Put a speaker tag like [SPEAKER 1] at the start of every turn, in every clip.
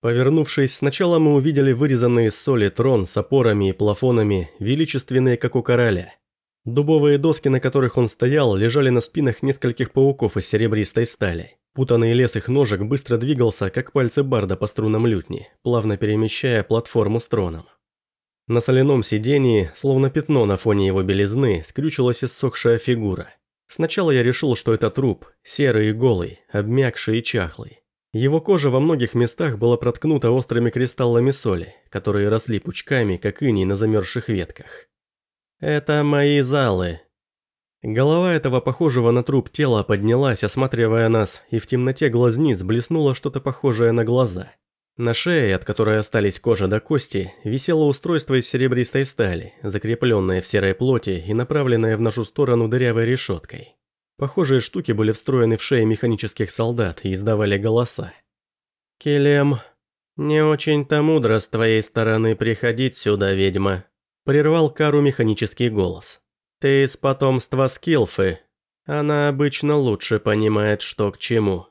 [SPEAKER 1] Повернувшись, сначала мы увидели вырезанный из соли трон с опорами и плафонами, величественные, как у короля. Дубовые доски, на которых он стоял, лежали на спинах нескольких пауков из серебристой стали. Путанный лес их ножек быстро двигался, как пальцы барда по струнам лютни, плавно перемещая платформу с троном. На соляном сидении, словно пятно на фоне его белизны, скрючилась иссохшая фигура. Сначала я решил, что это труп, серый и голый, обмякший и чахлый. Его кожа во многих местах была проткнута острыми кристаллами соли, которые росли пучками, как иней на замерзших ветках. «Это мои залы». Голова этого похожего на труп тела поднялась, осматривая нас, и в темноте глазниц блеснуло что-то похожее на глаза. На шее, от которой остались кожа до кости, висело устройство из серебристой стали, закрепленное в серой плоти и направленное в нашу сторону дырявой решеткой. Похожие штуки были встроены в шеи механических солдат и издавали голоса. «Келем, не очень-то мудро с твоей стороны приходить сюда, ведьма», – прервал Кару механический голос. «Ты из потомства Скилфы. Она обычно лучше понимает, что к чему».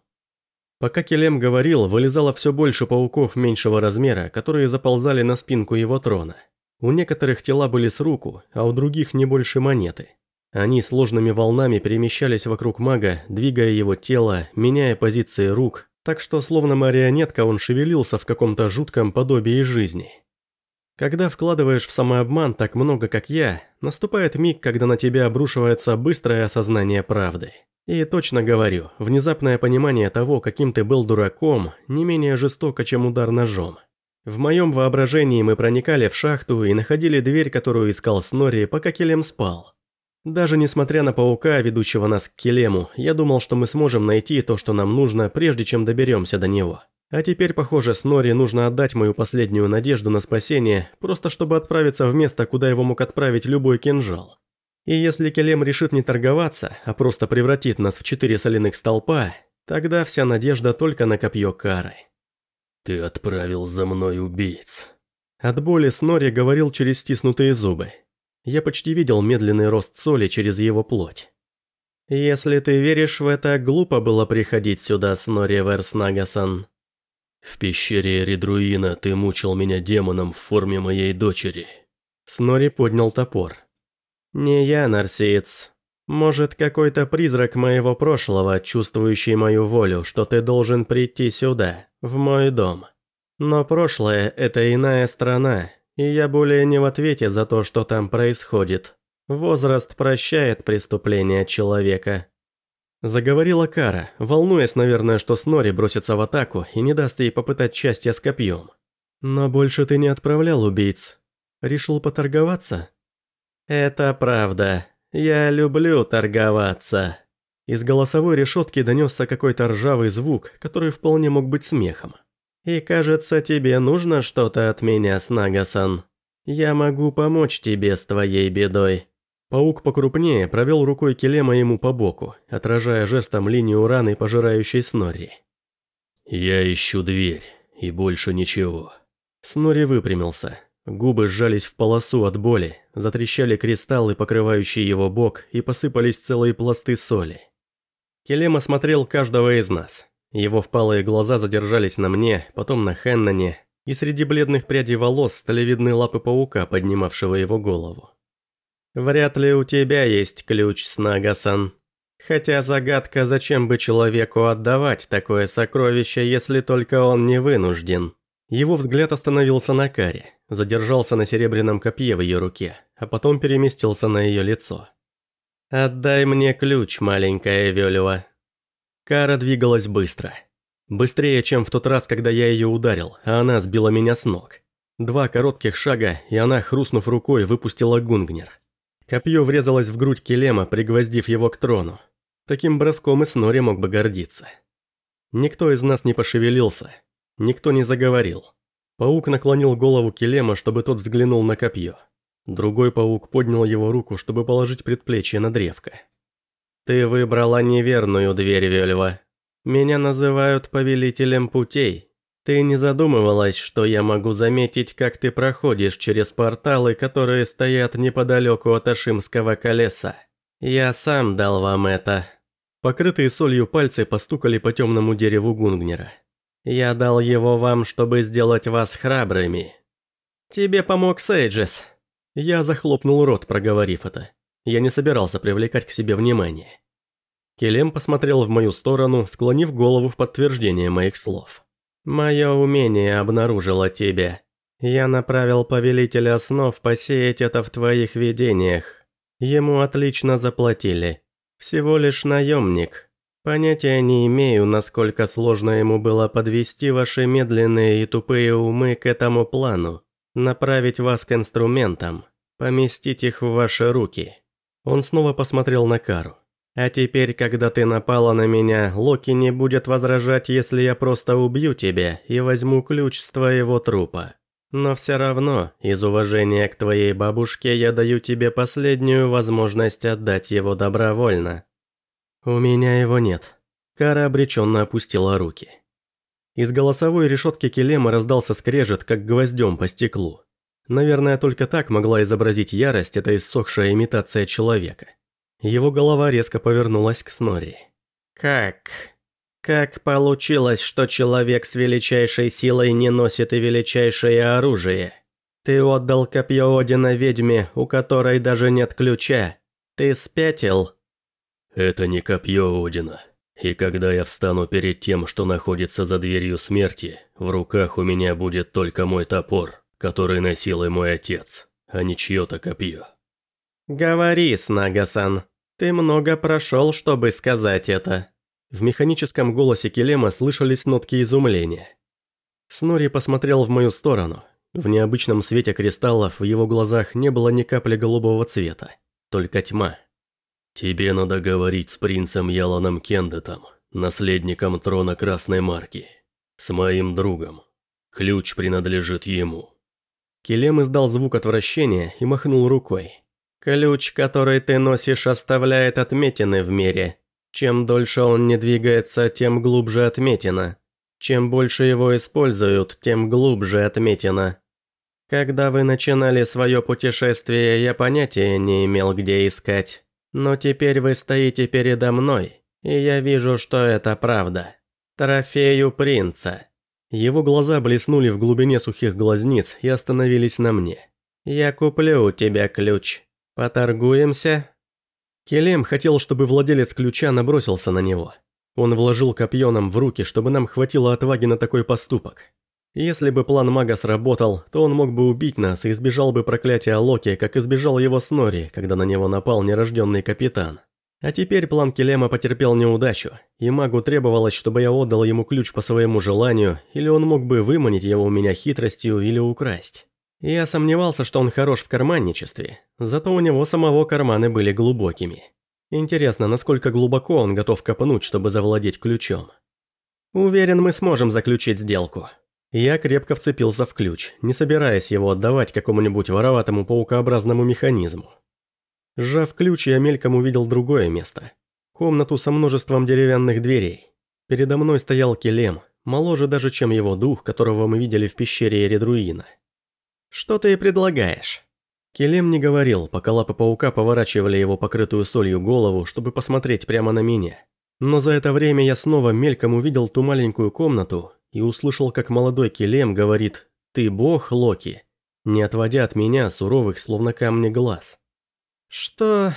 [SPEAKER 1] Пока Келем говорил, вылезало все больше пауков меньшего размера, которые заползали на спинку его трона. У некоторых тела были с руку, а у других не больше монеты. Они сложными волнами перемещались вокруг мага, двигая его тело, меняя позиции рук, так что словно марионетка он шевелился в каком-то жутком подобии жизни. Когда вкладываешь в самообман так много, как я, наступает миг, когда на тебя обрушивается быстрое осознание правды. И точно говорю, внезапное понимание того, каким ты был дураком, не менее жестоко, чем удар ножом. В моем воображении мы проникали в шахту и находили дверь, которую искал Снори, пока Келем спал. Даже несмотря на паука, ведущего нас к Келему, я думал, что мы сможем найти то, что нам нужно, прежде чем доберемся до него. А теперь, похоже, Снори нужно отдать мою последнюю надежду на спасение, просто чтобы отправиться в место, куда его мог отправить любой кинжал. И если Келем решит не торговаться, а просто превратит нас в четыре соляных столпа, тогда вся надежда только на копье кары.
[SPEAKER 2] «Ты отправил за мной убийц».
[SPEAKER 1] От боли Снори говорил через стиснутые зубы. Я почти видел медленный рост соли через его плоть. «Если ты веришь в это, глупо было приходить сюда, Снори Верснагасан».
[SPEAKER 2] «В пещере Редруина ты мучил меня демоном в форме моей дочери».
[SPEAKER 1] Снори поднял топор. «Не я, Нарсиец. Может, какой-то призрак моего прошлого, чувствующий мою волю, что ты должен прийти сюда, в мой дом. Но прошлое – это иная страна, и я более не в ответе за то, что там происходит. Возраст прощает преступления человека. Заговорила Кара, волнуясь, наверное, что Снори бросится в атаку и не даст ей попытать счастья с копьем. Но больше ты не отправлял убийц. Решил поторговаться? Это правда. Я люблю торговаться. Из голосовой решетки донесся какой-то ржавый звук, который вполне мог быть смехом. И кажется, тебе нужно что-то от меня, Снагасан. Я могу помочь тебе с твоей бедой». Паук покрупнее провел рукой Келема ему по боку, отражая жестом линию раны, пожирающей Снорри.
[SPEAKER 2] «Я ищу дверь, и больше ничего».
[SPEAKER 1] Снорри выпрямился. Губы сжались в полосу от боли, затрещали кристаллы, покрывающие его бок, и посыпались целые пласты соли. Келем осмотрел каждого из нас, его впалые глаза задержались на мне, потом на Хенноне, и среди бледных прядей волос стали видны лапы паука, поднимавшего его голову. «Вряд ли у тебя есть ключ, Снагасан. Хотя загадка, зачем бы человеку отдавать такое сокровище, если только он не вынужден». Его взгляд остановился на Каре, задержался на серебряном копье в ее руке, а потом переместился на ее лицо. «Отдай мне ключ, маленькая Вёлева», Кара двигалась быстро. Быстрее, чем в тот раз, когда я ее ударил, а она сбила меня с ног. Два коротких шага, и она, хрустнув рукой, выпустила гунгнер. Копье врезалось в грудь Келема, пригвоздив его к трону. Таким броском и Снори мог бы гордиться. Никто из нас не пошевелился. Никто не заговорил. Паук наклонил голову Келема, чтобы тот взглянул на копье. Другой паук поднял его руку, чтобы положить предплечье на древко. «Ты выбрала неверную дверь, Вельва. Меня называют повелителем путей. Ты не задумывалась, что я могу заметить, как ты проходишь через порталы, которые стоят неподалеку от Ашимского колеса. Я сам дал вам это». Покрытые солью пальцы постукали по темному дереву Гунгнера. Я дал его вам, чтобы сделать вас храбрыми. Тебе помог Сейджес. Я захлопнул рот, проговорив это. Я не собирался привлекать к себе внимание. Келем посмотрел в мою сторону, склонив голову в подтверждение моих слов. «Мое умение обнаружило тебя. Я направил повелителя основ посеять это в твоих видениях. Ему отлично заплатили. Всего лишь наемник. Понятия не имею, насколько сложно ему было подвести ваши медленные и тупые умы к этому плану. Направить вас к инструментам. Поместить их в ваши руки. Он снова посмотрел на Кару. А теперь, когда ты напала на меня, Локи не будет возражать, если я просто убью тебя и возьму ключ с твоего трупа. Но все равно, из уважения к твоей бабушке, я даю тебе последнюю возможность отдать его добровольно. У меня его нет. Кара обреченно опустила руки. Из голосовой решетки Келема раздался скрежет, как гвоздем по стеклу. Наверное, только так могла изобразить ярость эта иссохшая имитация человека. Его голова резко повернулась к Снори. «Как? Как получилось, что человек с величайшей силой не носит и величайшее оружие? Ты отдал копье Одина ведьме, у которой даже нет ключа. Ты спятил?»
[SPEAKER 2] «Это не копье Одина. И когда я встану перед тем, что находится за дверью смерти, в руках у меня будет только мой топор, который носил и мой отец, а не чье-то копье».
[SPEAKER 1] «Говори, Снагасан. Ты много прошел, чтобы сказать это». В механическом голосе Келема слышались нотки изумления. Снори посмотрел в мою сторону. В необычном свете кристаллов в его глазах не было ни капли голубого цвета, только тьма.
[SPEAKER 2] «Тебе надо говорить с принцем Яланом Кендетом, наследником трона Красной Марки, с моим другом. Ключ принадлежит ему».
[SPEAKER 1] Келем издал звук отвращения и махнул рукой. «Ключ, который ты носишь, оставляет отметины в мире. Чем дольше он не двигается, тем глубже отметина. Чем больше его используют, тем глубже отметина. Когда вы начинали свое путешествие, я понятия не имел, где искать. Но теперь вы стоите передо мной, и я вижу, что это правда. Трофею принца». Его глаза блеснули в глубине сухих глазниц и остановились на мне. «Я куплю у тебя ключ. Поторгуемся?» Келем хотел, чтобы владелец ключа набросился на него. Он вложил копье нам в руки, чтобы нам хватило отваги на такой поступок. Если бы план мага сработал, то он мог бы убить нас и избежал бы проклятия Локи, как избежал его Снори, когда на него напал нерожденный капитан. А теперь план Келема потерпел неудачу, и магу требовалось, чтобы я отдал ему ключ по своему желанию, или он мог бы выманить его у меня хитростью или украсть. Я сомневался, что он хорош в карманничестве, зато у него самого карманы были глубокими. Интересно, насколько глубоко он готов копнуть, чтобы завладеть ключом. Уверен, мы сможем заключить сделку. Я крепко вцепился в ключ, не собираясь его отдавать какому-нибудь вороватому паукообразному механизму. Сжав ключ, я мельком увидел другое место. Комнату со множеством деревянных дверей. Передо мной стоял Келем, моложе даже, чем его дух, которого мы видели в пещере Эредруина. «Что ты предлагаешь?» Келем не говорил, пока лапы паука поворачивали его покрытую солью голову, чтобы посмотреть прямо на меня. Но за это время я снова мельком увидел ту маленькую комнату и услышал, как молодой Келем говорит «Ты бог, Локи», не отводя от меня суровых, словно камни глаз. «Что?»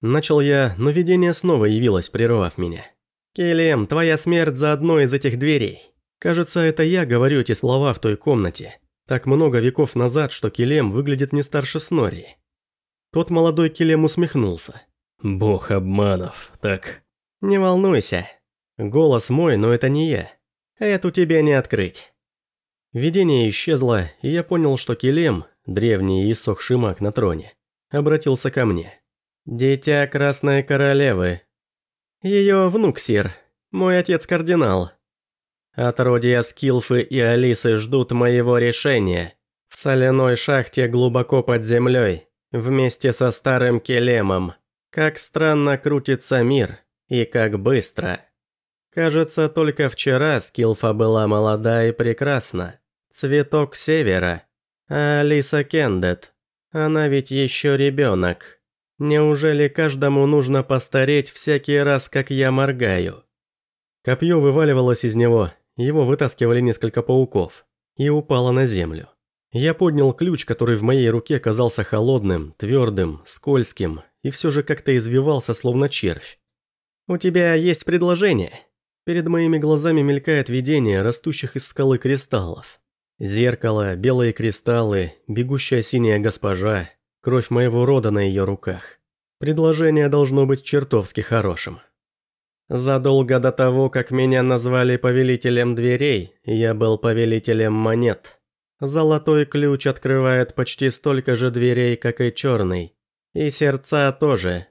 [SPEAKER 1] Начал я, но видение снова явилось, прервав меня. «Келем, твоя смерть за одной из этих дверей. Кажется, это я говорю эти слова в той комнате. Так много веков назад, что Келем выглядит не старше Снори». Тот молодой Келем усмехнулся.
[SPEAKER 2] «Бог обманов, так...»
[SPEAKER 1] «Не волнуйся. Голос мой, но это не я. Эту тебе не открыть». Видение исчезло, и я понял, что Келем, древний и иссохший маг на троне, обратился ко мне. «Дитя Красной Королевы. Ее внук, сир. Мой отец кардинал. Отродья Скилфы и Алисы ждут моего решения. В соляной шахте глубоко под землей, вместе со старым Келемом. Как странно крутится мир, и как быстро. Кажется, только вчера Скилфа была молода и прекрасна. Цветок севера. А Алиса Кендет она ведь еще ребенок. Неужели каждому нужно постареть всякий раз, как я моргаю? Копье вываливалось из него, Его вытаскивали несколько пауков. И упала на землю. Я поднял ключ, который в моей руке казался холодным, твердым, скользким, и все же как-то извивался, словно червь. «У тебя есть предложение?» Перед моими глазами мелькает видение растущих из скалы кристаллов. Зеркало, белые кристаллы, бегущая синяя госпожа, кровь моего рода на ее руках. Предложение должно быть чертовски хорошим. Задолго до того, как меня назвали повелителем дверей, я был повелителем монет. Золотой ключ открывает почти столько же дверей, как и черный. И сердца тоже.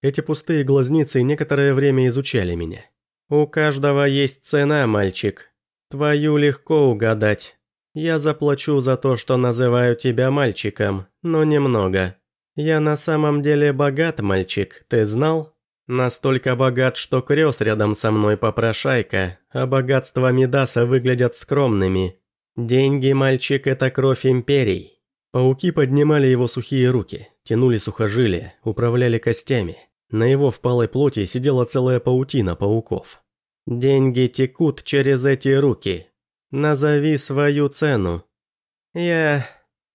[SPEAKER 1] Эти пустые глазницы некоторое время изучали меня. «У каждого есть цена, мальчик. Твою легко угадать. Я заплачу за то, что называю тебя мальчиком, но немного. Я на самом деле богат, мальчик, ты знал? Настолько богат, что крёс рядом со мной попрошайка, а богатства Мидаса выглядят скромными. Деньги, мальчик, это кровь империй». Пауки поднимали его сухие руки, тянули сухожилия, управляли костями. На его впалой плоти сидела целая паутина пауков. «Деньги текут через эти руки. Назови свою цену». «Я...»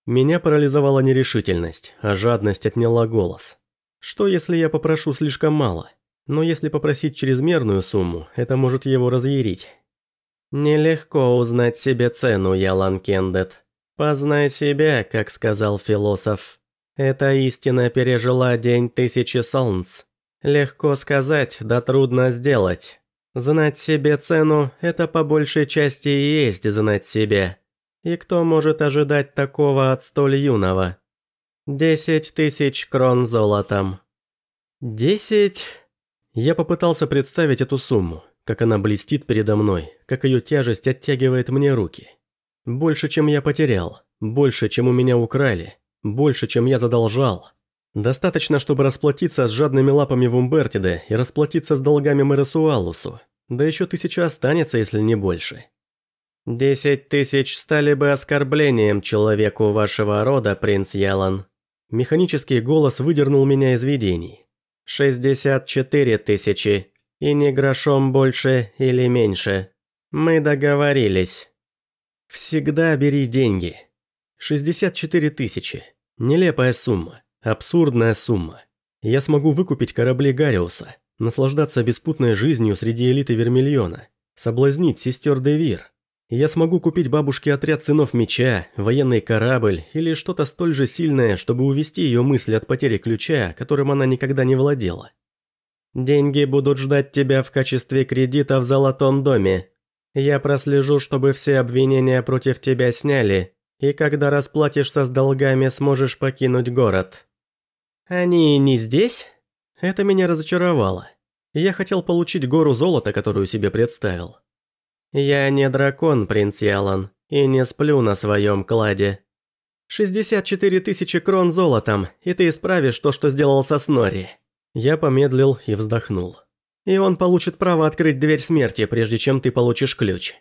[SPEAKER 1] Меня парализовала нерешительность, а жадность отняла голос. Что если я попрошу слишком мало? Но если попросить чрезмерную сумму, это может его разъярить. Нелегко узнать себе цену, Ялан Кендет. Познай себя, как сказал философ. Эта истина пережила день тысячи солнц. Легко сказать, да трудно сделать. Знать себе цену – это по большей части и есть знать себе. И кто может ожидать такого от столь юного? Десять тысяч крон золотом. Десять? Я попытался представить эту сумму, как она блестит передо мной, как ее тяжесть оттягивает мне руки. Больше, чем я потерял, больше, чем у меня украли, больше, чем я задолжал – Достаточно, чтобы расплатиться с жадными лапами Вумбертиде и расплатиться с долгами Мересуалусу. Да еще тысяча останется, если не больше. Десять тысяч стали бы оскорблением человеку вашего рода, принц Ялан. Механический голос выдернул меня из видений. Шестьдесят четыре тысячи. И не грошом больше или меньше. Мы договорились. Всегда бери деньги. Шестьдесят четыре тысячи. Нелепая сумма. Абсурдная сумма. Я смогу выкупить корабли Гариуса, наслаждаться беспутной жизнью среди элиты Вермильона, соблазнить сестер Девир. Я смогу купить бабушке отряд сынов меча, военный корабль или что-то столь же сильное, чтобы увести ее мысли от потери ключа, которым она никогда не владела. Деньги будут ждать тебя в качестве кредита в Золотом доме. Я прослежу, чтобы все обвинения против тебя сняли, и когда расплатишься с долгами, сможешь покинуть город. «Они не здесь?» Это меня разочаровало. Я хотел получить гору золота, которую себе представил. «Я не дракон, принц Ялан, и не сплю на своем кладе. 64 тысячи крон золотом, и ты исправишь то, что сделал со Снори». Я помедлил и вздохнул. «И он получит право открыть дверь смерти, прежде чем ты получишь ключ».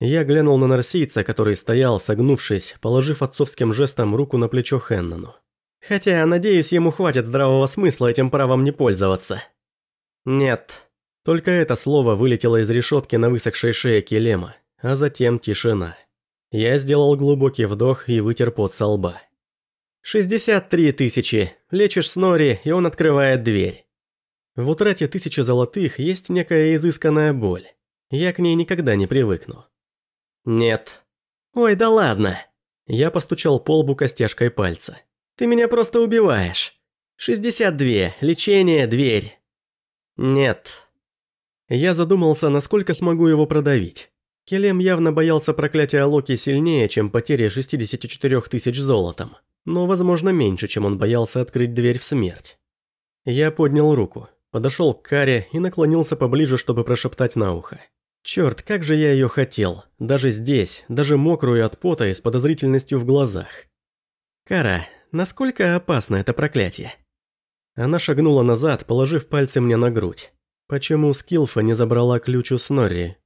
[SPEAKER 1] Я глянул на нарсийца, который стоял, согнувшись, положив отцовским жестом руку на плечо Хеннону. Хотя, надеюсь, ему хватит здравого смысла этим правом не пользоваться. Нет. Только это слово вылетело из решетки на высохшей шее Келема, а затем тишина. Я сделал глубокий вдох и вытер пот со лба. «Шестьдесят три тысячи. Лечишь Снори, и он открывает дверь». В утрате тысячи золотых есть некая изысканная боль. Я к ней никогда не привыкну. «Нет». «Ой, да ладно». Я постучал по лбу костяшкой пальца. Ты меня просто убиваешь. 62. Лечение, дверь. Нет. Я задумался, насколько смогу его продавить. Келем явно боялся проклятия Локи сильнее, чем потери 64 тысяч золотом. Но, возможно, меньше, чем он боялся открыть дверь в смерть. Я поднял руку, подошел к Каре и наклонился поближе, чтобы прошептать на ухо. Черт, как же я ее хотел. Даже здесь, даже мокрую от пота и с подозрительностью в глазах. Кара, насколько опасно это проклятие?» Она шагнула назад, положив пальцы мне на грудь. Почему Скилфа не забрала ключ у Снорри?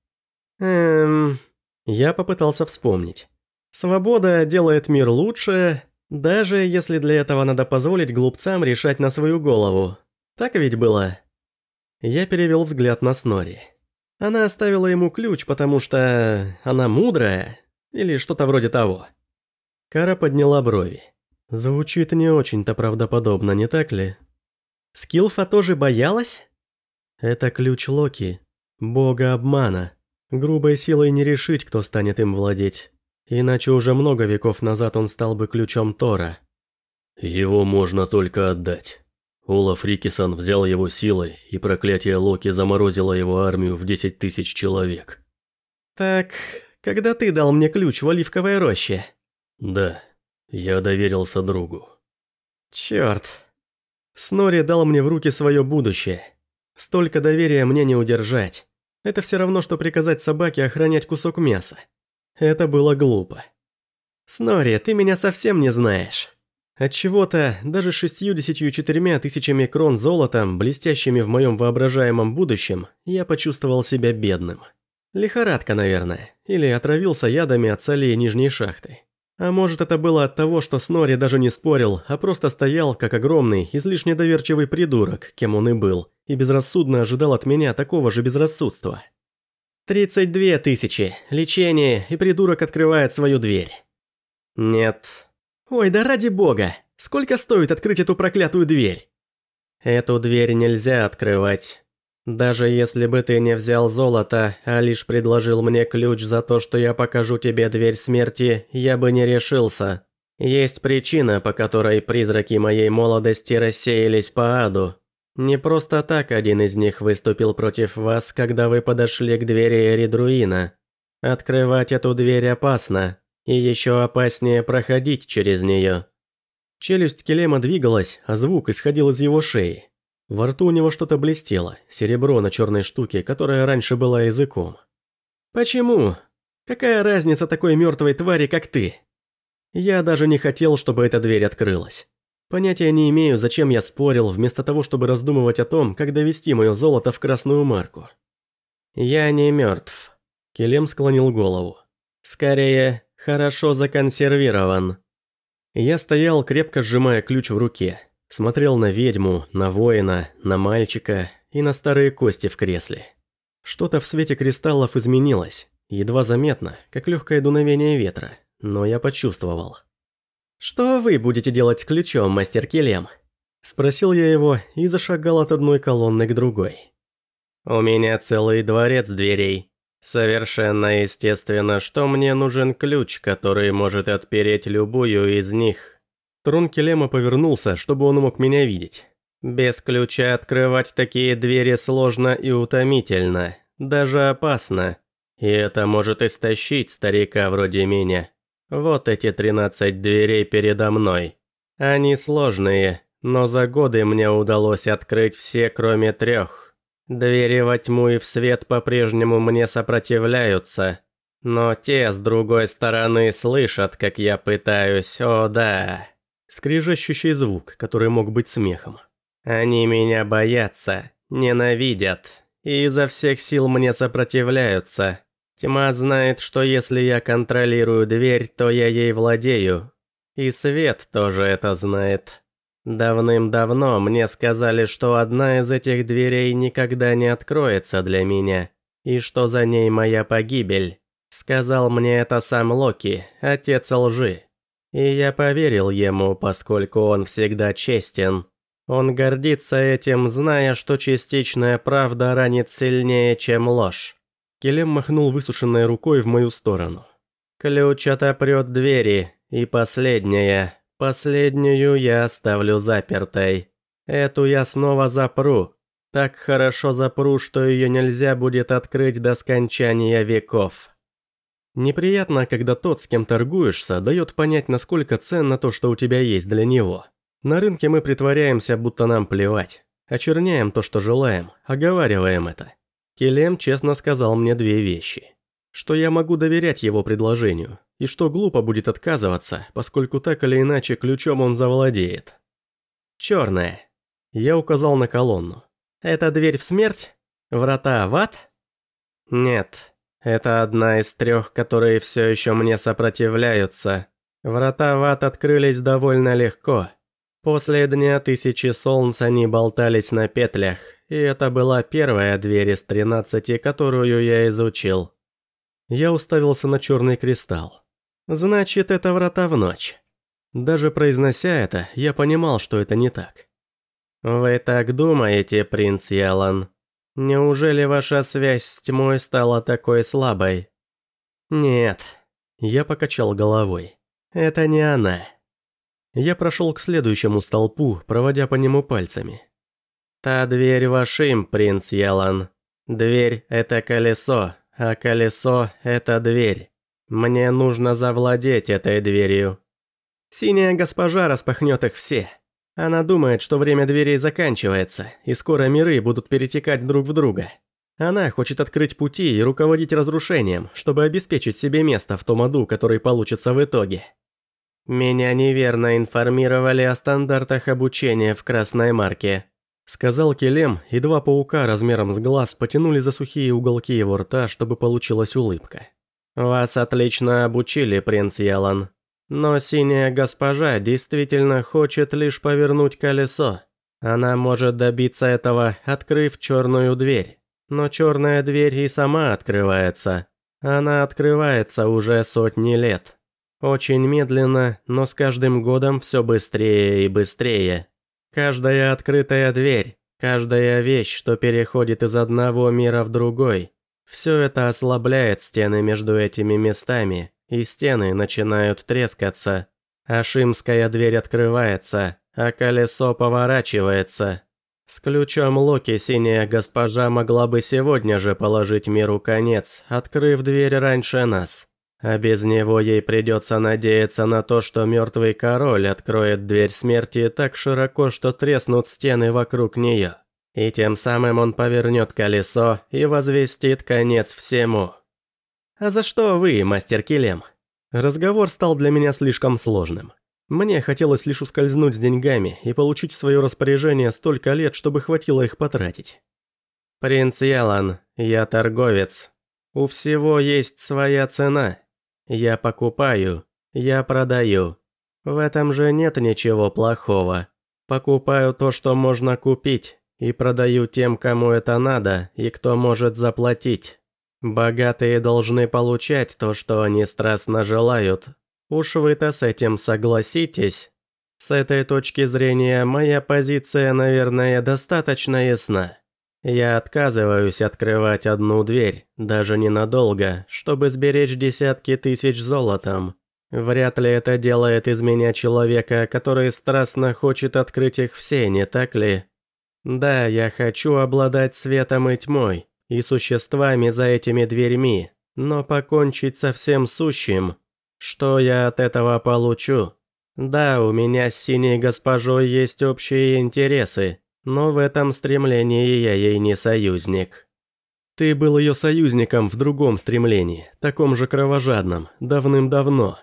[SPEAKER 1] Эм... Я попытался вспомнить. Свобода делает мир лучше, даже если для этого надо позволить глупцам решать на свою голову. Так ведь было? Я перевел взгляд на Снори. Она оставила ему ключ, потому что она мудрая, или что-то вроде того. Кара подняла брови. Звучит не очень-то правдоподобно, не так ли? Скилфа тоже боялась? Это ключ Локи, бога обмана. Грубой силой не решить, кто станет им владеть. Иначе уже много веков назад он стал бы ключом Тора.
[SPEAKER 2] Его можно только отдать. Олаф Рикисон взял его силой, и проклятие Локи заморозило его армию в 10 тысяч человек.
[SPEAKER 1] Так, когда ты дал мне ключ в Оливковой роще?
[SPEAKER 2] Да, я доверился другу.
[SPEAKER 1] Черт. Снори дал мне в руки свое будущее. Столько доверия мне не удержать. Это все равно, что приказать собаке охранять кусок мяса. Это было глупо. Снори, ты меня совсем не знаешь. Отчего-то даже шестьюдесятью четырьмя тысячами крон золотом, блестящими в моем воображаемом будущем, я почувствовал себя бедным. Лихорадка, наверное, или отравился ядами от солей нижней шахты. А может это было от того, что Снори даже не спорил, а просто стоял, как огромный, излишне доверчивый придурок, кем он и был, и безрассудно ожидал от меня такого же безрассудства. «Тридцать две тысячи, лечение, и придурок открывает свою дверь». «Нет». «Ой, да ради бога, сколько стоит открыть эту проклятую дверь?» «Эту дверь нельзя открывать. Даже если бы ты не взял золото, а лишь предложил мне ключ за то, что я покажу тебе дверь смерти, я бы не решился. Есть причина, по которой призраки моей молодости рассеялись по аду. Не просто так один из них выступил против вас, когда вы подошли к двери Эридруина. Открывать эту дверь опасно, и еще опаснее проходить через нее. Челюсть Келема двигалась, а звук исходил из его шеи. Во рту у него что-то блестело, серебро на черной штуке, которая раньше была языком. «Почему? Какая разница такой мертвой твари, как ты?» Я даже не хотел, чтобы эта дверь открылась. Понятия не имею, зачем я спорил, вместо того, чтобы раздумывать о том, как довести мое золото в красную марку. «Я не мертв», – Келем склонил голову. «Скорее, хорошо законсервирован». Я стоял, крепко сжимая ключ в руке, Смотрел на ведьму, на воина, на мальчика и на старые кости в кресле. Что-то в свете кристаллов изменилось, едва заметно, как легкое дуновение ветра, но я почувствовал. «Что вы будете делать с ключом, мастер Келем?» Спросил я его и зашагал от одной колонны к другой. «У меня целый дворец дверей. Совершенно естественно, что мне нужен ключ, который может отпереть любую из них». Трон Келема повернулся, чтобы он мог меня видеть. Без ключа открывать такие двери сложно и утомительно, даже опасно. И это может истощить старика вроде меня. Вот эти 13 дверей передо мной. Они сложные, но за годы мне удалось открыть все, кроме трех. Двери во тьму и в свет по-прежнему мне сопротивляются. Но те, с другой стороны, слышат, как я пытаюсь, о да скрежещущий звук, который мог быть смехом. «Они меня боятся, ненавидят, и изо всех сил мне сопротивляются. Тьма знает, что если я контролирую дверь, то я ей владею. И свет тоже это знает. Давным-давно мне сказали, что одна из этих дверей никогда не откроется для меня, и что за ней моя погибель. Сказал мне это сам Локи, отец лжи. И я поверил ему, поскольку он всегда честен. Он гордится этим, зная, что частичная правда ранит сильнее, чем ложь. Келем махнул высушенной рукой в мою сторону. Ключ отопрет двери, и последняя, последнюю я оставлю запертой. Эту я снова запру. Так хорошо запру, что ее нельзя будет открыть до скончания веков. Неприятно, когда тот, с кем торгуешься, дает понять, насколько ценно то, что у тебя есть для него. На рынке мы притворяемся, будто нам плевать. Очерняем то, что желаем, оговариваем это. Келем честно сказал мне две вещи. Что я могу доверять его предложению, и что глупо будет отказываться, поскольку так или иначе ключом он завладеет. Черная. Я указал на колонну. Это дверь в смерть? Врата в ад? Нет. Это одна из трех, которые все еще мне сопротивляются. Врата в ад открылись довольно легко. После дня тысячи солнц они болтались на петлях, и это была первая дверь из тринадцати, которую я изучил. Я уставился на черный кристалл. Значит, это врата в ночь. Даже произнося это, я понимал, что это не так. Вы так думаете, принц Ялан? Неужели ваша связь с тьмой стала такой слабой? Нет. Я покачал головой. Это не она. Я прошел к следующему столпу, проводя по нему пальцами. «Та дверь вашим, принц Ялан. Дверь – это колесо, а колесо – это дверь. Мне нужно завладеть этой дверью». Синяя госпожа распахнет их все. Она думает, что время дверей заканчивается, и скоро миры будут перетекать друг в друга. Она хочет открыть пути и руководить разрушением, чтобы обеспечить себе место в том аду, который получится в итоге. «Меня неверно информировали о стандартах обучения в Красной Марке», сказал Келем, и два паука размером с глаз потянули за сухие уголки его рта, чтобы получилась улыбка. «Вас отлично обучили, принц Ялан. Но синяя госпожа действительно хочет лишь повернуть колесо. Она может добиться этого, открыв черную дверь. Но черная дверь и сама открывается. Она открывается уже сотни лет. Очень медленно, но с каждым годом все быстрее и быстрее. Каждая открытая дверь, каждая вещь, что переходит из одного мира в другой, все это ослабляет стены между этими местами, и стены начинают трескаться. А шимская дверь открывается, а колесо поворачивается. С ключом Локи синяя госпожа могла бы сегодня же положить миру конец, открыв дверь раньше нас. А без него ей придется надеяться на то, что мертвый король откроет дверь смерти так широко, что треснут стены вокруг нее. И тем самым он повернет колесо и возвестит конец всему. «А за что вы, мастер Килем?» Разговор стал для меня слишком сложным. Мне хотелось лишь ускользнуть с деньгами и получить в свое распоряжение столько лет, чтобы хватило их потратить. «Принц Ялан, я торговец. У всего есть своя цена». Я покупаю, я продаю. В этом же нет ничего плохого. Покупаю то, что можно купить, и продаю тем, кому это надо и кто может заплатить. Богатые должны получать то, что они страстно желают. Уж вы-то с этим согласитесь. С этой точки зрения моя позиция, наверное, достаточно ясна. Я отказываюсь открывать одну дверь, даже ненадолго, чтобы сберечь десятки тысяч золотом. Вряд ли это делает из меня человека, который страстно хочет открыть их все, не так ли? Да, я хочу обладать светом и тьмой, и существами за этими дверьми, но покончить со всем сущим. Что я от этого получу? Да, у меня с синей госпожой есть общие интересы, но в этом стремлении я ей не союзник. Ты был ее союзником в другом стремлении, таком же кровожадном, давным-давно.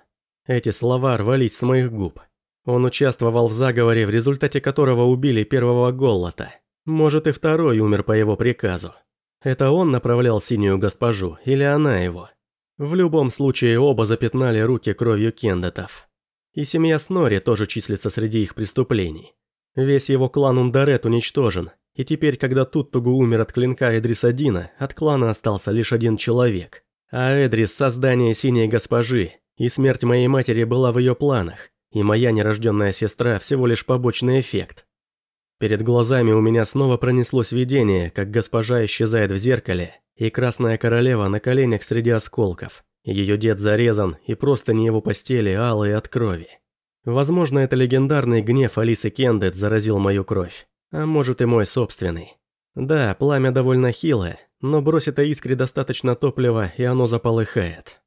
[SPEAKER 1] Эти слова рвались с моих губ. Он участвовал в заговоре, в результате которого убили первого Голлота. Может и второй умер по его приказу. Это он направлял синюю госпожу, или она его? В любом случае оба запятнали руки кровью кендетов. И семья Снори тоже числится среди их преступлений. Весь его клан Ундарет уничтожен, и теперь, когда Туттугу умер от клинка Эдрис-1, от клана остался лишь один человек. А Эдрис – создание Синей Госпожи, и смерть моей матери была в ее планах, и моя нерожденная сестра – всего лишь побочный эффект. Перед глазами у меня снова пронеслось видение, как госпожа исчезает в зеркале, и Красная Королева на коленях среди осколков. Ее дед зарезан, и просто не его постели алые от крови. Возможно, это легендарный гнев Алисы Кендет заразил мою кровь. А может и мой собственный. Да, пламя довольно хилое, но бросит о искре достаточно топлива, и оно заполыхает.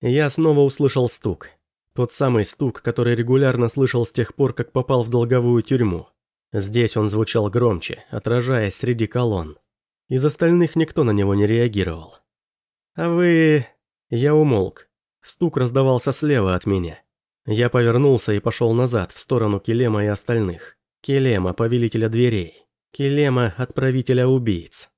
[SPEAKER 1] Я снова услышал стук. Тот самый стук, который регулярно слышал с тех пор, как попал в долговую тюрьму. Здесь он звучал громче, отражаясь среди колонн. Из остальных никто на него не реагировал. «А вы...» Я умолк. Стук раздавался слева от меня. Я повернулся и пошел назад, в сторону Келема и остальных. Келема, повелителя дверей. Келема, отправителя убийц.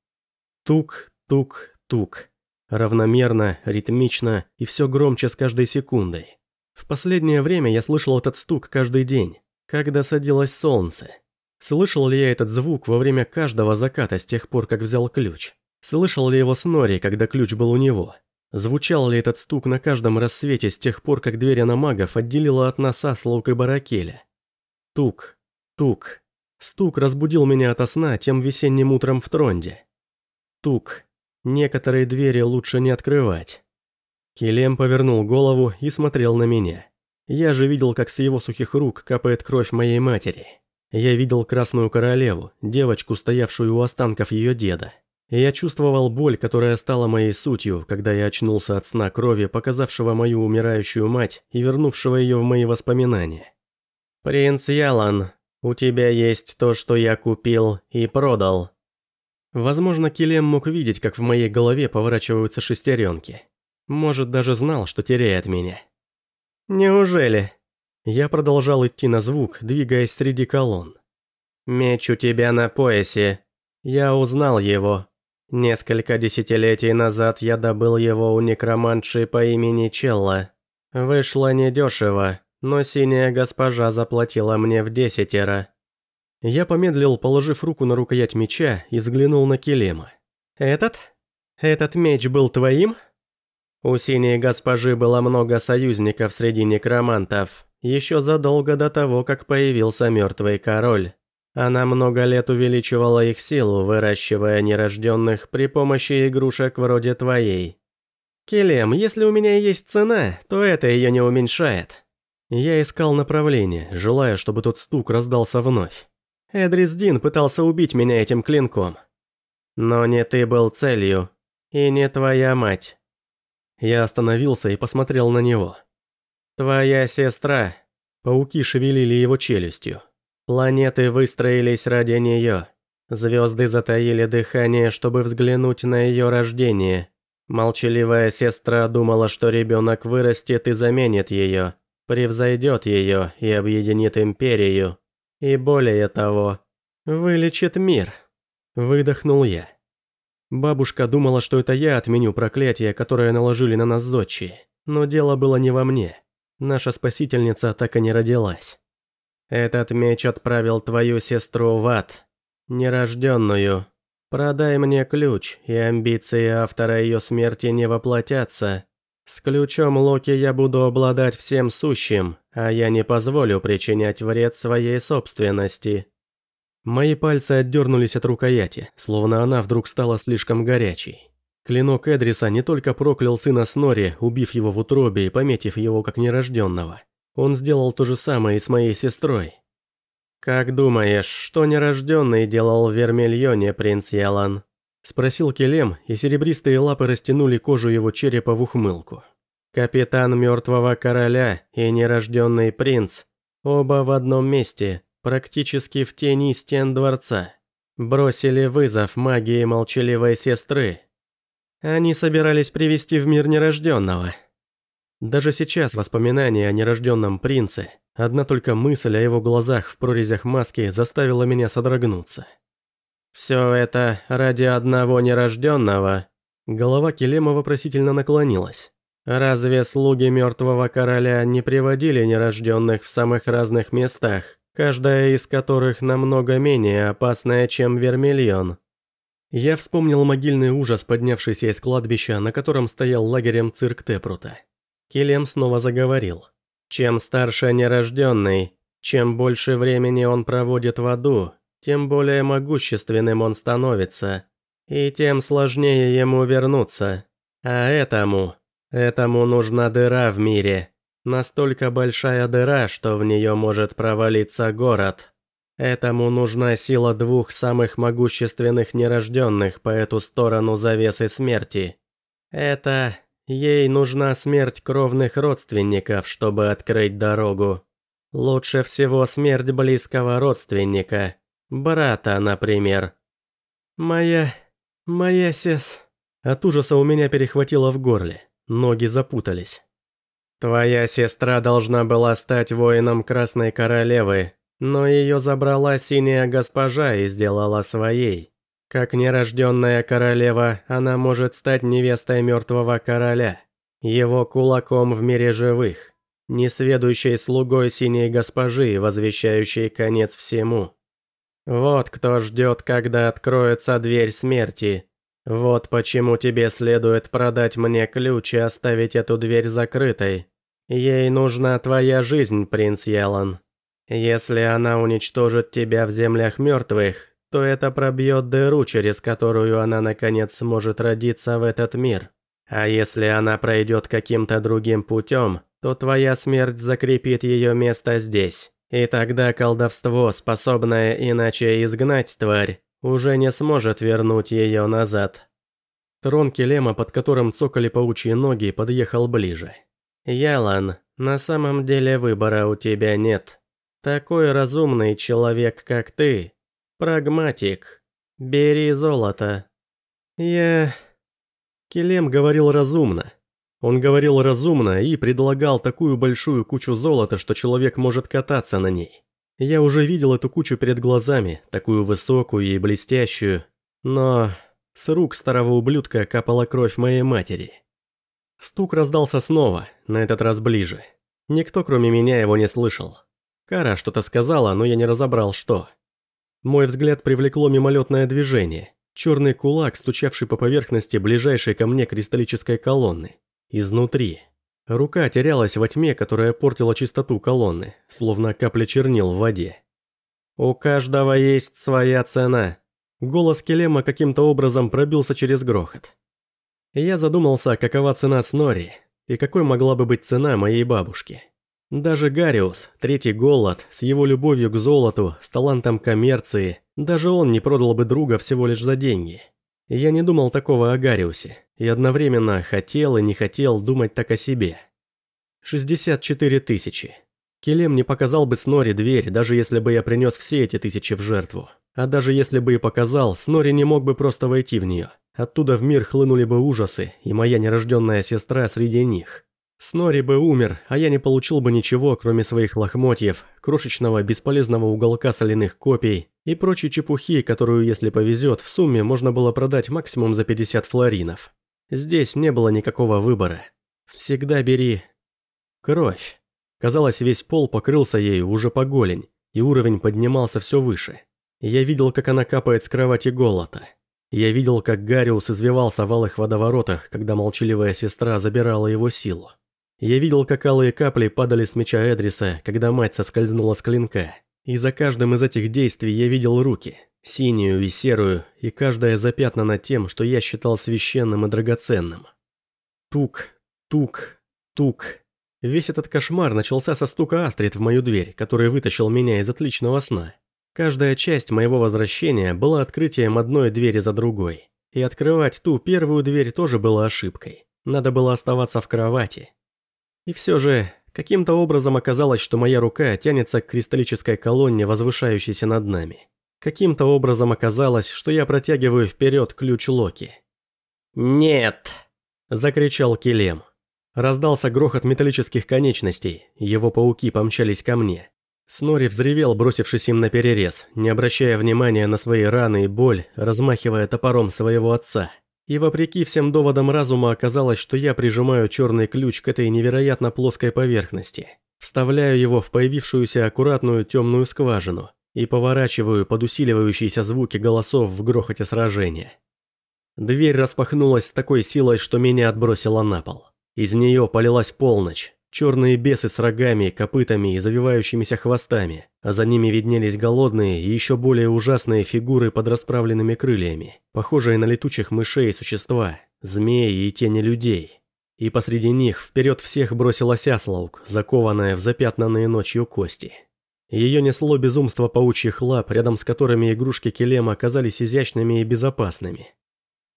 [SPEAKER 1] Тук, тук, тук. Равномерно, ритмично и все громче с каждой секундой. В последнее время я слышал этот стук каждый день. когда садилось солнце. Слышал ли я этот звук во время каждого заката с тех пор, как взял ключ? Слышал ли его Снори, когда ключ был у него? Звучал ли этот стук на каждом рассвете с тех пор, как дверь аномагов отделила от нас Аслаук и Баракеля? Тук, тук. Стук разбудил меня ото сна тем весенним утром в Тронде. Тук. Некоторые двери лучше не открывать. Келем повернул голову и смотрел на меня. Я же видел, как с его сухих рук капает кровь моей матери. Я видел Красную Королеву, девочку, стоявшую у останков ее деда. И я чувствовал боль, которая стала моей сутью, когда я очнулся от сна крови, показавшего мою умирающую мать и вернувшего ее в мои воспоминания. «Принц Ялан, у тебя есть то, что я купил и продал». Возможно, Килем мог видеть, как в моей голове поворачиваются шестеренки. Может, даже знал, что теряет меня. «Неужели?» Я продолжал идти на звук, двигаясь среди колонн. «Меч у тебя на поясе. Я узнал его. Несколько десятилетий назад я добыл его у некроманши по имени Челла. Вышло недешево, но синяя госпожа заплатила мне в десятеро». Я помедлил, положив руку на рукоять меча и взглянул на Келема. «Этот? Этот меч был твоим?» У синей госпожи было много союзников среди некромантов, еще задолго до того, как появился мертвый король. Она много лет увеличивала их силу, выращивая нерожденных при помощи игрушек вроде твоей. Келем, если у меня есть цена, то это ее не уменьшает. Я искал направление, желая, чтобы тот стук раздался вновь. Эдрис Дин пытался убить меня этим клинком. Но не ты был целью, и не твоя мать. Я остановился и посмотрел на него. «Твоя сестра». Пауки шевелили его челюстью. Планеты выстроились ради нее. Звезды затаили дыхание, чтобы взглянуть на ее рождение. Молчаливая сестра думала, что ребенок вырастет и заменит ее, превзойдет ее и объединит империю. И более того, вылечит мир. Выдохнул я. Бабушка думала, что это я отменю проклятие, которое наложили на нас зодчие. Но дело было не во мне. Наша спасительница так и не родилась. Этот меч отправил твою сестру в ад. Нерожденную. Продай мне ключ, и амбиции автора ее смерти не воплотятся. С ключом Локи я буду обладать всем сущим, а я не позволю причинять вред своей собственности. Мои пальцы отдернулись от рукояти, словно она вдруг стала слишком горячей. Клинок Эдриса не только проклял сына Снори, убив его в утробе и пометив его как нерожденного. Он сделал то же самое и с моей сестрой. «Как думаешь, что нерожденный делал в Вермильоне, принц Ялан?» Спросил Келем, и серебристые лапы растянули кожу его черепа в ухмылку. «Капитан Мертвого Короля и нерожденный принц, оба в одном месте, практически в тени стен дворца, бросили вызов магии молчаливой сестры, они собирались привести в мир нерожденного. Даже сейчас воспоминания о нерожденном принце, одна только мысль о его глазах в прорезях маски заставила меня содрогнуться. «Все это ради одного нерожденного?» Голова Келема вопросительно наклонилась. «Разве слуги мертвого короля не приводили нерожденных в самых разных местах, каждая из которых намного менее опасная, чем Вермильон?» Я вспомнил могильный ужас, поднявшийся из кладбища, на котором стоял лагерем цирк Тепрута. Келем снова заговорил. «Чем старше нерожденный, чем больше времени он проводит в аду, тем более могущественным он становится, и тем сложнее ему вернуться. А этому, этому нужна дыра в мире, настолько большая дыра, что в нее может провалиться город». Этому нужна сила двух самых могущественных нерожденных по эту сторону завесы смерти. Это... Ей нужна смерть кровных родственников, чтобы открыть дорогу. Лучше всего смерть близкого родственника. Брата, например. Моя... моя сес... От ужаса у меня перехватило в горле. Ноги запутались. Твоя сестра должна была стать воином Красной Королевы, но ее забрала синяя госпожа и сделала своей. Как нерожденная королева, она может стать невестой мертвого короля, его кулаком в мире живых. несведущей слугой синей госпожи, возвещающей конец всему. Вот кто ждет, когда откроется дверь смерти. Вот почему тебе следует продать мне ключ и оставить эту дверь закрытой. Ей нужна твоя жизнь, принц Ялан. Если она уничтожит тебя в землях мертвых, то это пробьет дыру, через которую она наконец сможет родиться в этот мир. А если она пройдет каким-то другим путем, то твоя смерть закрепит ее место здесь. И тогда колдовство, способное иначе изгнать тварь, уже не сможет вернуть ее назад. Трон Келема, под которым цокали паучьи ноги, подъехал ближе. «Ялан, на самом деле выбора у тебя нет. Такой разумный человек, как ты. Прагматик. Бери золото». «Я...» Келем говорил разумно, он говорил разумно и предлагал такую большую кучу золота, что человек может кататься на ней. Я уже видел эту кучу перед глазами, такую высокую и блестящую, но с рук старого ублюдка капала кровь моей матери. Стук раздался снова, на этот раз ближе. Никто, кроме меня, его не слышал. Кара что-то сказала, но я не разобрал, что. Мой взгляд привлекло мимолетное движение. Черный кулак, стучавший по поверхности ближайшей ко мне кристаллической колонны. Изнутри. Рука терялась во тьме, которая портила чистоту колонны, словно капля чернил в воде. «У каждого есть своя цена». Голос Келема каким-то образом пробился через грохот. Я задумался, какова цена Снори, и какой могла бы быть цена моей бабушки. Даже Гариус, третий голод, с его любовью к золоту, с талантом коммерции, даже он не продал бы друга всего лишь за деньги. Я не думал такого о Гариусе, и одновременно хотел и не хотел думать так о себе. 64 тысячи. Келем не показал бы Снори дверь, даже если бы я принес все эти тысячи в жертву. А даже если бы и показал, Снори не мог бы просто войти в нее. Оттуда в мир хлынули бы ужасы, и моя нерожденная сестра среди них. Снори бы умер, а я не получил бы ничего, кроме своих лохмотьев, крошечного бесполезного уголка соляных копий и прочей чепухи, которую, если повезет, в сумме можно было продать максимум за 50 флоринов. Здесь не было никакого выбора. Всегда бери... Кровь. Казалось, весь пол покрылся ею уже по голень, и уровень поднимался все выше. Я видел, как она капает с кровати голота. Я видел, как Гариус извивался в алых водоворотах, когда молчаливая сестра забирала его силу. Я видел, как алые капли падали с меча Эдриса, когда мать соскользнула с клинка. И за каждым из этих действий я видел руки, синюю и серую, и каждая запятнана тем, что я считал священным и драгоценным. Тук, тук, тук. Весь этот кошмар начался со стука Астрид в мою дверь, который вытащил меня из отличного сна. Каждая часть моего возвращения была открытием одной двери за другой. И открывать ту первую дверь тоже было ошибкой. Надо было оставаться в кровати, и все же, каким-то образом оказалось, что моя рука тянется к кристаллической колонне, возвышающейся над нами. Каким-то образом оказалось, что я протягиваю вперед ключ Локи. «Нет!» – закричал Килем. Раздался грохот металлических конечностей, его пауки помчались ко мне. Снори взревел, бросившись им на перерез, не обращая внимания на свои раны и боль, размахивая топором своего отца – и вопреки всем доводам разума оказалось, что я прижимаю черный ключ к этой невероятно плоской поверхности. Вставляю его в появившуюся аккуратную темную скважину и поворачиваю под усиливающиеся звуки голосов в грохоте сражения. Дверь распахнулась с такой силой, что меня отбросило на пол. Из нее полилась полночь, Черные бесы с рогами, копытами и завивающимися хвостами, а за ними виднелись голодные и еще более ужасные фигуры под расправленными крыльями, похожие на летучих мышей существа, змеи и тени людей. И посреди них вперед всех бросилась Аслаук, закованная в запятнанные ночью кости. Ее несло безумство паучьих лап, рядом с которыми игрушки Келема оказались изящными и безопасными.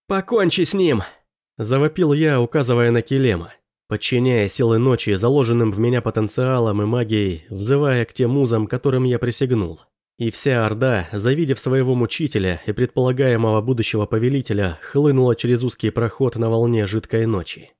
[SPEAKER 1] «Покончи с ним!» – завопил я, указывая на Келема подчиняя силы ночи заложенным в меня потенциалом и магией, взывая к тем музам, которым я присягнул. И вся Орда, завидев своего мучителя и предполагаемого будущего повелителя, хлынула через узкий проход на волне жидкой ночи.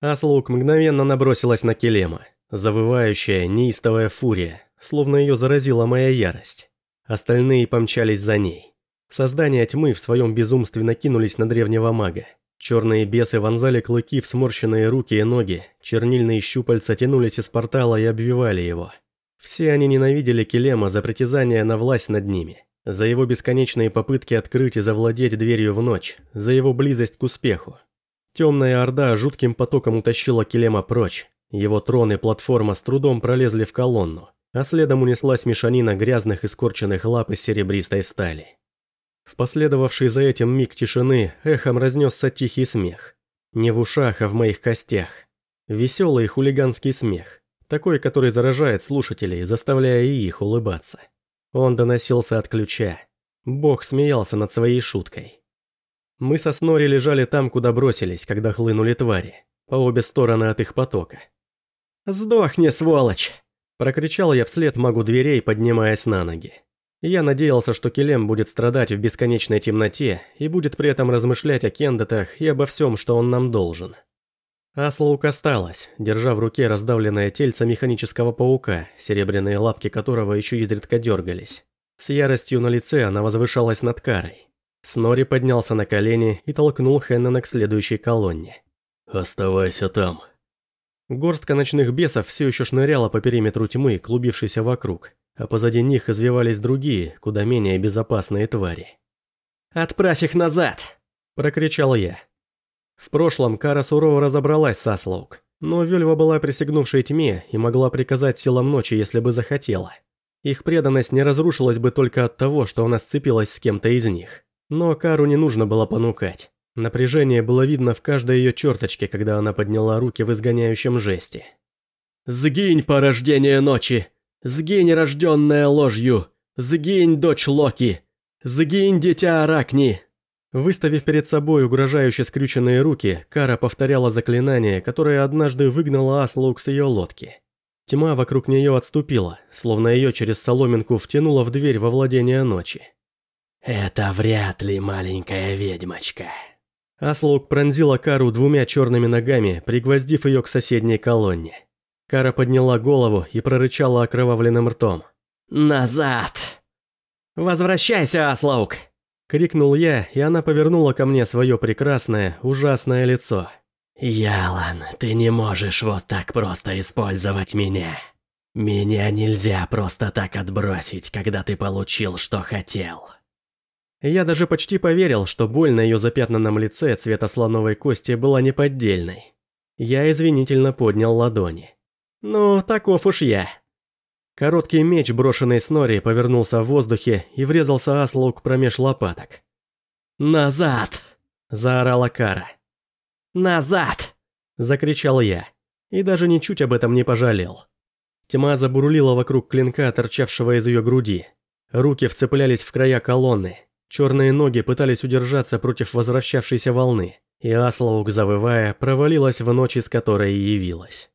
[SPEAKER 1] Аслук мгновенно набросилась на Келема, завывающая, неистовая фурия, словно ее заразила моя ярость. Остальные помчались за ней. Создания тьмы в своем безумстве накинулись на древнего мага. Черные бесы вонзали клыки в сморщенные руки и ноги, чернильные щупальца тянулись из портала и обвивали его. Все они ненавидели Келема за притязание на власть над ними, за его бесконечные попытки открыть и завладеть дверью в ночь, за его близость к успеху. Темная орда жутким потоком утащила Келема прочь, его трон и платформа с трудом пролезли в колонну, а следом унеслась мешанина грязных и скорченных лап из серебристой стали. В последовавший за этим миг тишины эхом разнесся тихий смех. Не в ушах, а в моих костях. Веселый хулиганский смех. Такой, который заражает слушателей, заставляя и их улыбаться. Он доносился от ключа. Бог смеялся над своей шуткой. Мы со Снори лежали там, куда бросились, когда хлынули твари. По обе стороны от их потока. «Сдохни, сволочь!» Прокричал я вслед магу дверей, поднимаясь на ноги. Я надеялся, что Келем будет страдать в бесконечной темноте и будет при этом размышлять о Кендетах и обо всем, что он нам должен. Аслаук осталась, держа в руке раздавленное тельце механического паука, серебряные лапки которого еще изредка дергались. С яростью на лице она возвышалась над карой. Снори поднялся на колени и толкнул Хеннона к следующей колонне.
[SPEAKER 2] «Оставайся там».
[SPEAKER 1] Горстка ночных бесов все еще шныряла по периметру тьмы, клубившейся вокруг, а позади них извивались другие, куда менее безопасные твари. «Отправь их назад!» – прокричал я. В прошлом Кара сурово разобралась с Аслоук, но Вельва была присягнувшей тьме и могла приказать силам ночи, если бы захотела. Их преданность не разрушилась бы только от того, что она сцепилась с кем-то из них. Но Кару не нужно было понукать. Напряжение было видно в каждой ее черточке, когда она подняла руки в изгоняющем жесте. «Сгинь, порождение ночи! Сгинь, рожденная ложью! Сгинь, дочь Локи! Сгинь, дитя Аракни!» Выставив перед собой угрожающе скрюченные руки, Кара повторяла заклинание, которое однажды выгнало Аслук с ее лодки. Тьма вокруг нее отступила, словно ее через соломинку втянула в дверь во владение ночи. «Это вряд ли маленькая ведьмочка». Аслук пронзила Кару двумя черными ногами, пригвоздив ее к соседней колонне. Кара подняла голову и прорычала окровавленным ртом. «Назад!» «Возвращайся, Аслаук!» Крикнул я, и она повернула ко мне свое прекрасное, ужасное лицо. «Ялан, ты не можешь вот так просто использовать меня. Меня нельзя просто так отбросить, когда ты получил, что хотел». Я даже почти поверил, что боль на ее запятнанном лице цвета слоновой кости была неподдельной. Я извинительно поднял ладони. «Ну, таков уж я». Короткий меч, брошенный с Нори, повернулся в воздухе и врезался Аслук промеж лопаток. «Назад!» – заорала Кара. «Назад!» – закричал я. И даже ничуть об этом не пожалел. Тьма забурлила вокруг клинка, торчавшего из ее груди. Руки вцеплялись в края колонны. Черные ноги пытались удержаться против возвращавшейся волны. И Аслаук, завывая, провалилась в ночь, из которой явилась.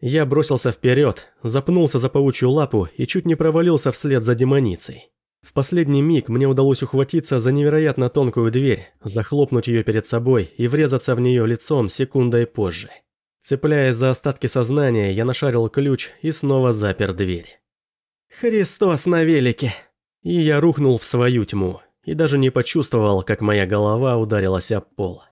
[SPEAKER 1] Я бросился вперед, запнулся за паучью лапу и чуть не провалился вслед за демоницей. В последний миг мне удалось ухватиться за невероятно тонкую дверь, захлопнуть ее перед собой и врезаться в нее лицом секундой позже. Цепляясь за остатки сознания, я нашарил ключ и снова запер дверь. «Христос на велике!» И я рухнул в свою тьму, и даже не почувствовал, как моя голова ударилась об пол.